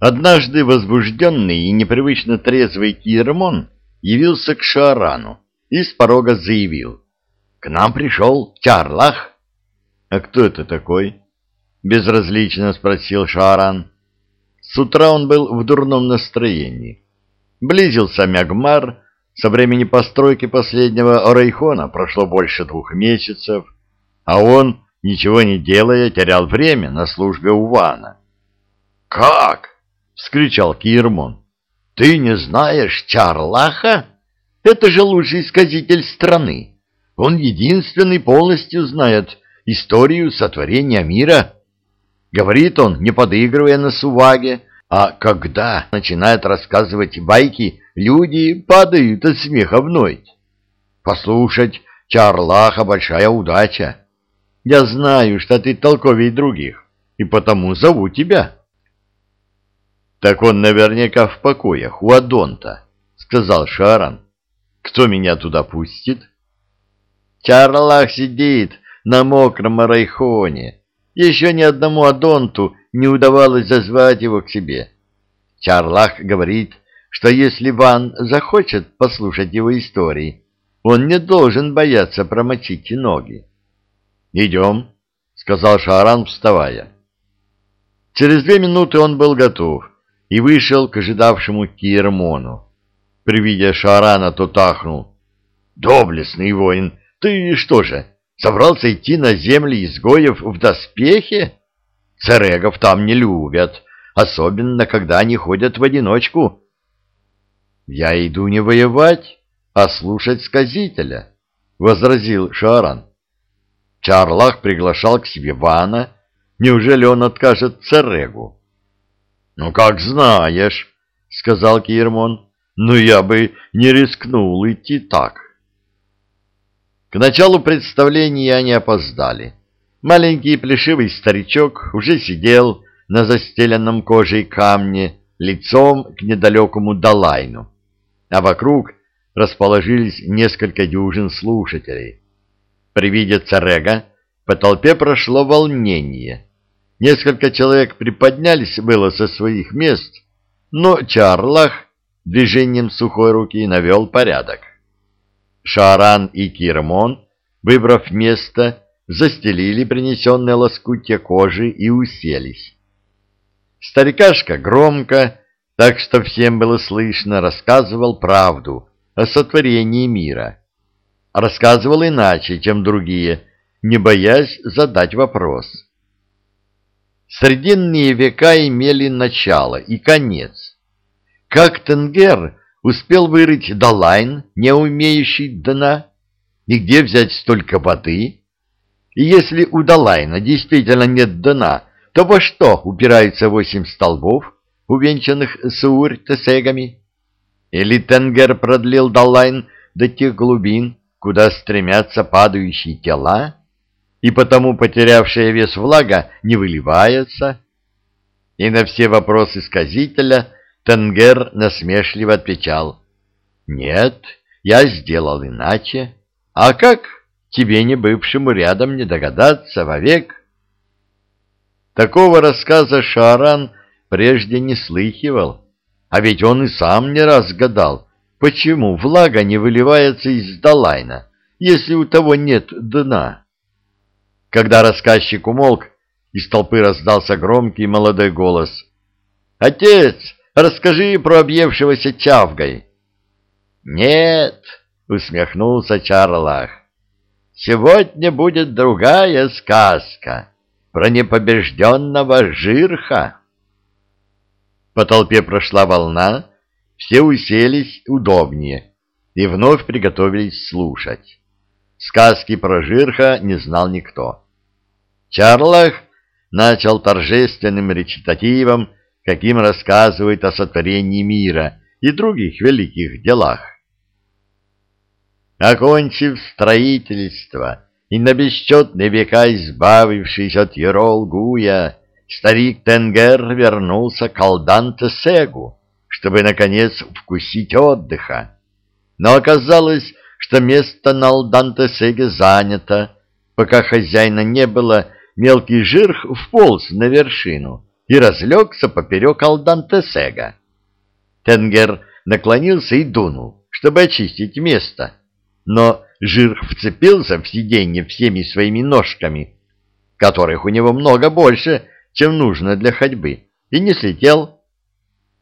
Однажды возбужденный и непривычно трезвый Кирмон явился к Шаарану и с порога заявил. — К нам пришел Чарлах. — А кто это такой? — безразлично спросил Шааран. С утра он был в дурном настроении. Близился Мягмар, со времени постройки последнего Орайхона прошло больше двух месяцев, а он, ничего не делая, терял время на службе у Вана. «Как?» — вскричал Кирмон. «Ты не знаешь Чарлаха? Это же лучший сказитель страны. Он единственный полностью знает историю сотворения мира. Говорит он, не подыгрывая на суваге, а когда начинает рассказывать байки, люди падают от смеха вновь. Послушать Чарлаха — большая удача. Я знаю, что ты толковей других, и потому зову тебя». Так он наверняка в покоях у Адонта, сказал Шаран. Кто меня туда пустит? Чарлах сидит на мокром райхоне. Еще ни одному Адонту не удавалось зазвать его к себе. Чарлах говорит, что если Ван захочет послушать его истории, он не должен бояться промочить ноги. «Идем», — сказал Шаран, вставая. Через две минуты он был готов и вышел к ожидавшему Киермону. При виде Шарана тот ахнул. «Доблестный воин, ты что же, собрался идти на земли изгоев в доспехе? Царегов там не любят, особенно когда они ходят в одиночку». «Я иду не воевать, а слушать сказителя», — возразил Шаран. Чарлах приглашал к себе Вана. Неужели он откажет Царегу? «Ну, как знаешь», — сказал Кирмон, — «но я бы не рискнул идти так». К началу представления они опоздали. Маленький плешивый старичок уже сидел на застеленном кожей камне лицом к недалекому Далайну, а вокруг расположились несколько дюжин слушателей. При виде царега по толпе прошло волнение — Несколько человек приподнялись было со своих мест, но Чарлах движением сухой руки навел порядок. Шаран и Кирмон, выбрав место, застелили принесенные лоскутья кожи и уселись. Старикашка громко, так что всем было слышно, рассказывал правду о сотворении мира. Рассказывал иначе, чем другие, не боясь задать вопрос. Срединные века имели начало и конец. Как Тенгер успел вырыть Далайн, не умеющий дна, и где взять столько воды? И если у Далайна действительно нет дна, то во что упираются восемь столбов, увенчанных саур-тесегами? Или Тенгер продлил Далайн до тех глубин, куда стремятся падающие тела? И потому потерявшая вес влага не выливается. И на все вопросы сказителя Тенгер насмешливо отвечал, «Нет, я сделал иначе. А как тебе, не бывшему рядом, не догадаться вовек?» Такого рассказа Шааран прежде не слыхивал, а ведь он и сам не раз гадал, почему влага не выливается из Далайна, если у того нет дна. Когда рассказчик умолк, из толпы раздался громкий молодой голос. «Отец, расскажи про объевшегося чавгой». «Нет», — усмехнулся Чарлах, — «сегодня будет другая сказка про непобежденного жирха». По толпе прошла волна, все уселись удобнее и вновь приготовились слушать. Сказки про Жирха не знал никто. Чарлах начал торжественным речитативом, каким рассказывает о сотворении мира и других великих делах. Окончив строительство и на бесчетные века избавившись от Ерол-Гуя, старик Тенгер вернулся к Алдан-Тесегу, чтобы, наконец, вкусить отдыха. Но оказалось, что место на Алдантесеге занято. Пока хозяина не было, мелкий жирх вполз на вершину и разлегся поперек Алдантесега. Тенгер наклонился и дунул, чтобы очистить место, но жир вцепился в сиденье всеми своими ножками, которых у него много больше, чем нужно для ходьбы, и не слетел.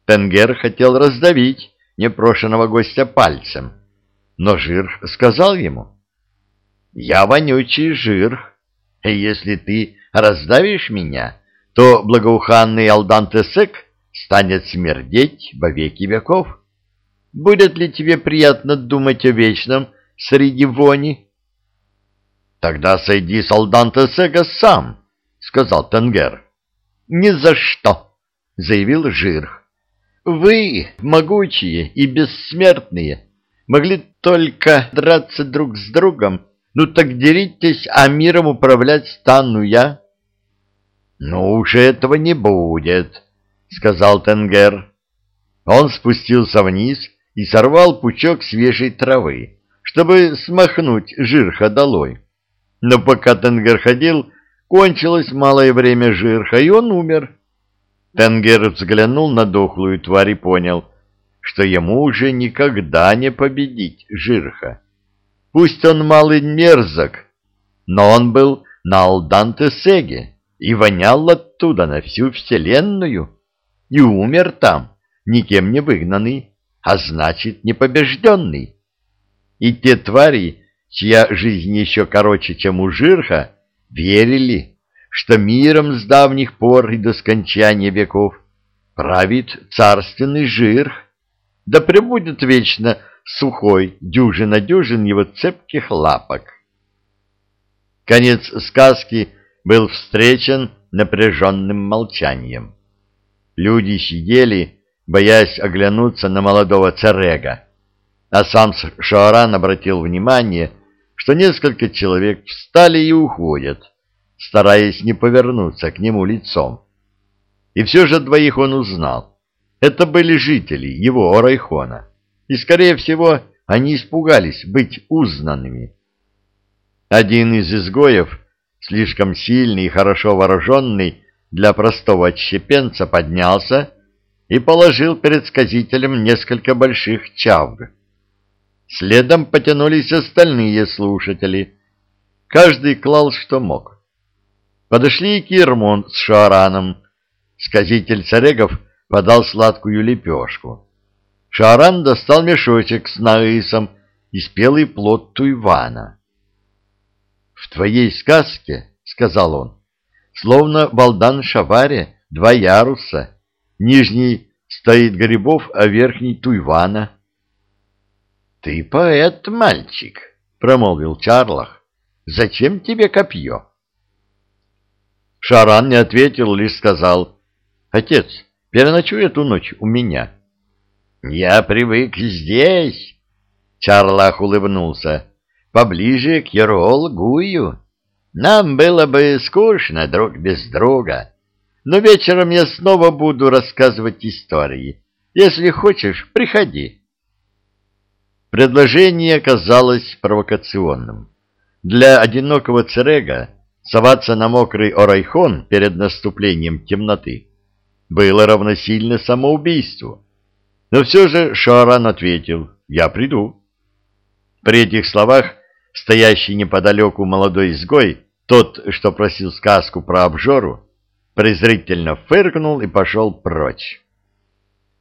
Тенгер хотел раздавить непрошенного гостя пальцем, но жир сказал ему, «Я вонючий жир, и если ты раздавишь меня, то благоуханный Алдантесек станет смердеть во веки веков. Будет ли тебе приятно думать о вечном среди вони?» «Тогда сойди с Алдантесега сам», — сказал Тенгер. «Ни за что», — заявил Жирх. «Вы, могучие и бессмертные, могли только драться друг с другом, ну так деритесь, а миром управлять стану я». «Ну уж этого не будет», — сказал Тенгер. Он спустился вниз и сорвал пучок свежей травы, чтобы смахнуть жирха долой. Но пока Тенгер ходил, кончилось малое время жирха, и он умер. Тенгер взглянул на дохлую тварь и понял, что ему уже никогда не победить жирха. Пусть он малый мерзок, но он был на Алданте-Сеге и вонял оттуда на всю вселенную, и умер там, никем не выгнанный, а значит, непобежденный. И те твари, чья жизнь еще короче, чем у Жирха, верили, что миром с давних пор и до скончания веков правит царственный Жирх, да пребудет вечно сухой дюжина дюжин его цепких лапок. Конец сказки был встречен напряженным молчанием. Люди сидели, боясь оглянуться на молодого царега, а сам Шоаран обратил внимание, что несколько человек встали и уходят, стараясь не повернуться к нему лицом. И все же двоих он узнал. Это были жители его Орайхона и, скорее всего, они испугались быть узнанными. Один из изгоев, слишком сильный и хорошо вооруженный для простого отщепенца, поднялся и положил перед сказителем несколько больших чавг. Следом потянулись остальные слушатели. Каждый клал, что мог. Подошли и Кирмон с Шараном. Сказитель Царегов подал сладкую лепешку. Шаран достал мешочек с наисом и спелый плод туйвана. — В твоей сказке, — сказал он, — словно в Алдан-Шаваре два яруса. Нижний стоит грибов, а верхний туйвана. — Ты поэт, мальчик, — промолвил Чарлах. — Зачем тебе копье? Шаран не ответил, лишь сказал. — Отец, переночуй эту ночь у меня. — «Я привык здесь», — Чарлах улыбнулся, — «поближе к Ерол-Гую. Нам было бы скучно друг без друга, но вечером я снова буду рассказывать истории. Если хочешь, приходи». Предложение казалось провокационным. Для одинокого церега соваться на мокрый орайхон перед наступлением темноты было равносильно самоубийству. Но все же Шаран ответил «Я приду». При этих словах стоящий неподалеку молодой изгой, тот, что просил сказку про обжору, презрительно фыркнул и пошел прочь.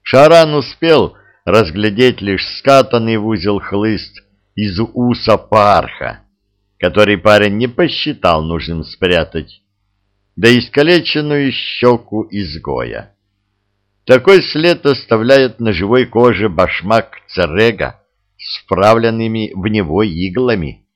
Шаран успел разглядеть лишь скатанный в узел хлыст из уса парха, который парень не посчитал нужным спрятать, да искалеченную щеку изгоя. Такой след оставляет на живой коже башмак церега с вправленными в него иглами.